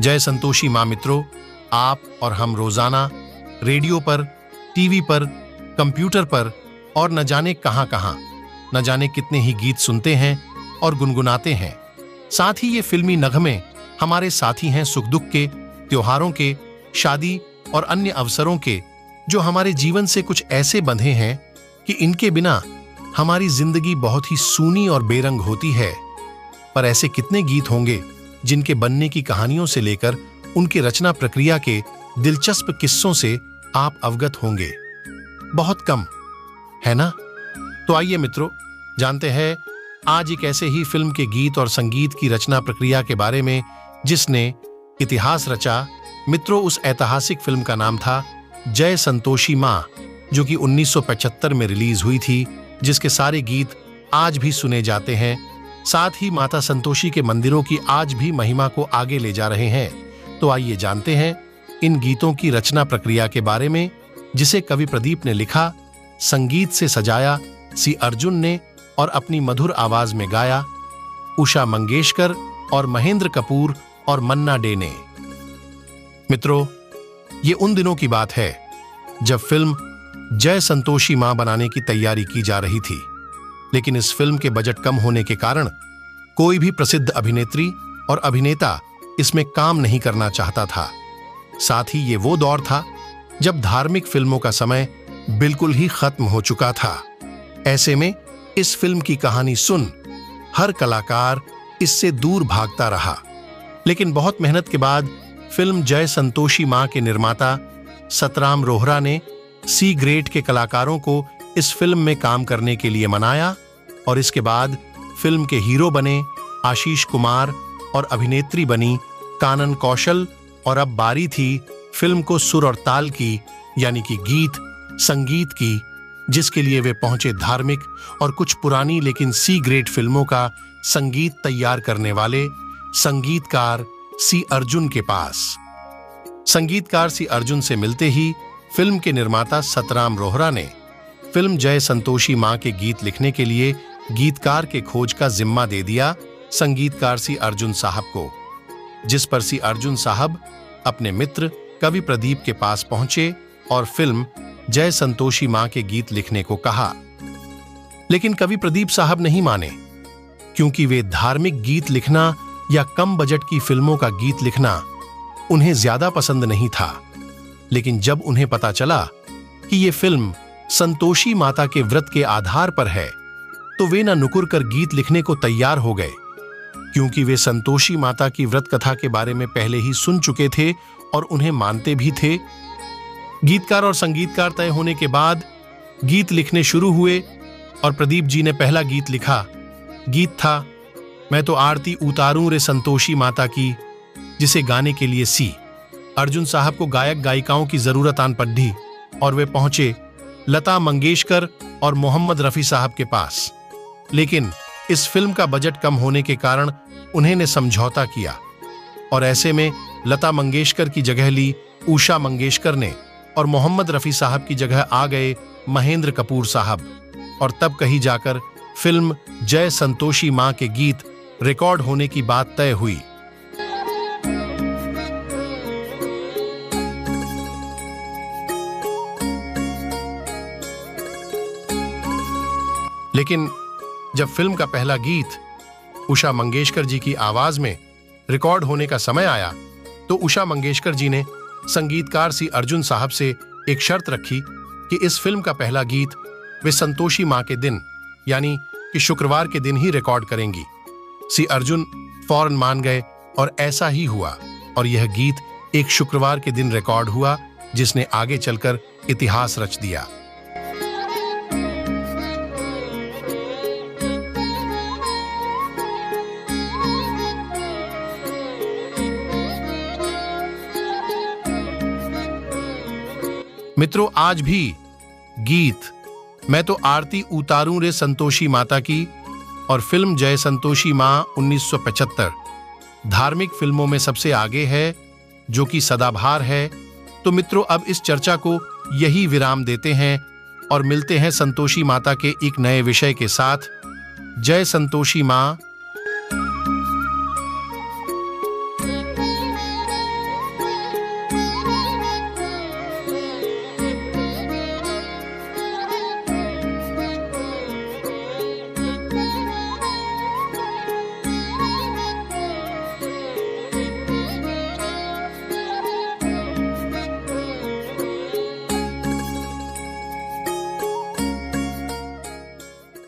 जय संतोषी माँ मित्रों, आप और हम रोज़ाना रेडियो पर, टीवी पर, कंप्यूटर पर और न जाने कहाँ कहाँ, न जाने कितने ही गीत सुनते हैं और गुनगुनाते हैं। साथ ही ये फिल्मी नगमे हमारे साथी हैं सुख दुख के, त्योहारों के, शादी और अन्य अवसरों के, जो हमारे जीवन से कुछ ऐसे बंधे हैं कि इनके बिना हमारी ज़िंदगी बहुत ही सूनी और बेरंग होती है। पर ऐसे कितने गीत होंगे जिनके बनने की कहानियों से लेकर उनके रचना प्रक्रिया के दिलचस्प किस्सों से आप अवगत होंगे। बहुत कम, है ना? तो आइए मित्रों, जानते हैं, आज एक ऐसे ही फ़िल्म के गीत और संगीत की रचना प्रक्रिया के बारे में जिसने इतिहास रचा। मित्रों, उस ऐतिहासिक फ़िल्म का नाम था जय संतोषी माँ, जो कि 1975 में रिलीज़ हुई थी, जिसके सारे गीत आज भी सुने जाते हैं। साथ ही माता संतोषी के मंदिरों की आज भी महिमा को आगे ले जा रहे हैं। तो आइए जानते हैं इन गीतों की रचना प्रक्रिया के बारे में, जिसे कवि प्रदीप ने लिखा, संगीत से सजाया, सी अर्जुन ने और अपनी मधुर आवाज़ में गाया, उषा मंगेशकर और महेंद्र कपूर और मन्ना डे ने। मित्रों, ये उन दिनों की बात है, जब फ़िल्म जय संतोषी माँ बनाने की तैयारी की जा रही थी। लेकिन इस फ़िल्म के बजट कम होने के कारण कोई भी प्रसिद्ध अभिनेत्री और अभिनेता इसमें काम नहीं करना चाहता था। साथ ही ये वो दौर था जब धार्मिक फ़िल्मों का समय बिल्कुल ही खत्म हो चुका था। ऐसे में इस फ़िल्म की कहानी सुन हर कलाकार इससे दूर भागता रहा। लेकिन बहुत मेहनत के बाद फ़िल्म जय संतोषी माँ के निर्माता सतराम रोहरा ने सी ग्रेड के कलाकारों को इस फ़िल्म में काम करने के लिए मनाया और इसके बाद फ़िल्म के हीरो बने आशीष कुमार और अभिनेत्री बनी कानन कौशल और अब बारी थी फ़िल्म को सुर और ताल की, यानी कि गीत, संगीत की, जिसके लिए वे पहुँचे धार्मिक और कुछ पुरानी लेकिन सी ग्रेड फ़िल्मों का संगीत तैयार करने वाले संगीतकार सी अर्जुन के पास। संगीतकार सी अर्जुन से मिलते ही फ़िल्म के निर्माता सतराम रोहरा ने फ़िल्म जय संतोषी माँ के गीत लिखने के लिए गीतकार के खोज का जिम्मा दे दिया संगीतकार सी अर्जुन साहब को, जिस पर सी अर्जुन साहब अपने मित्र कवि प्रदीप के पास पहुँचे और फ़िल्म जय संतोषी माँ के गीत लिखने को कहा। लेकिन कवि प्रदीप साहब नहीं माने, क्योंकि वे धार्मिक गीत लिखना या कम बजट की फ़िल्मों का गीत लिखना उन्हें ज़्यादा पसंद नहीं था। लेकिन जब उन्हें पता चला कि ये फ़िल्म संतोषी माता के व्रत के आधार पर है तो वे न नुकुर कर गीत लिखने को तैयार हो गए। क्योंकि वे संतोषी माता की व्रत कथा के बारे में पहले ही सुन चुके थे और उन्हें मानते भी थे। गीतकार और संगीतकार तय होने के बाद गीत लिखने शुरू हुए और प्रदीप जी ने पहला गीत लिखा। गीत था, मैं तो आरती उतारूं रे संतोषी माता की, जिसे गाने के लिए सी। अर्जुन साहब को गायक गायिकाओं की ज़रूरत आन पड्ढी और वे पहुँचे लता मंगेशकर और मोहम्मद रफी साहब के पास। लेकिन इस फ़िल्म का बजट कम होने के कारण उन्हें समझौता किया। और ऐसे में लता मंगेशकर की जगह ली उषा मंगेशकर ने और मोहम्मद रफी साहब की जगह आ गए महेंद्र कपूर साहब। और तब कहीं जाकर फ़िल्म जय संतोषी माँ के गीत रिकॉर्ड होने की बात तय हुई। लेकिन जब फ़िल्म का पहला गीत उषा मंगेशकर जी की आवाज़ में रिकॉर्ड होने का समय आया तो उषा मंगेशकर जी ने संगीतकार सी अर्जुन साहब से एक शर्त रखी कि इस फ़िल्म का पहला गीत वे संतोषी माँ के दिन, यानी कि शुक्रवार के दिन ही रिकॉर्ड करेंगी। सी अर्जुन फ़ौरन मान गए और ऐसा ही हुआ और यह गीत एक शुक्रवार के दिन रिकॉर्ड हुआ, जिसने आगे चलकर इतिहास रच दिया। मित्रों, आज भी गीत, मैं तो आरती उतारू रे संतोषी माता की और फ़िल्म जय संतोषी माँ 1975 धार्मिक फ़िल्मों में सबसे आगे है, जो कि सदाभार है। तो मित्रों, अब इस चर्चा को यही विराम देते हैं और मिलते हैं संतोषी माता के एक नए विषय के साथ। जय संतोषी माँ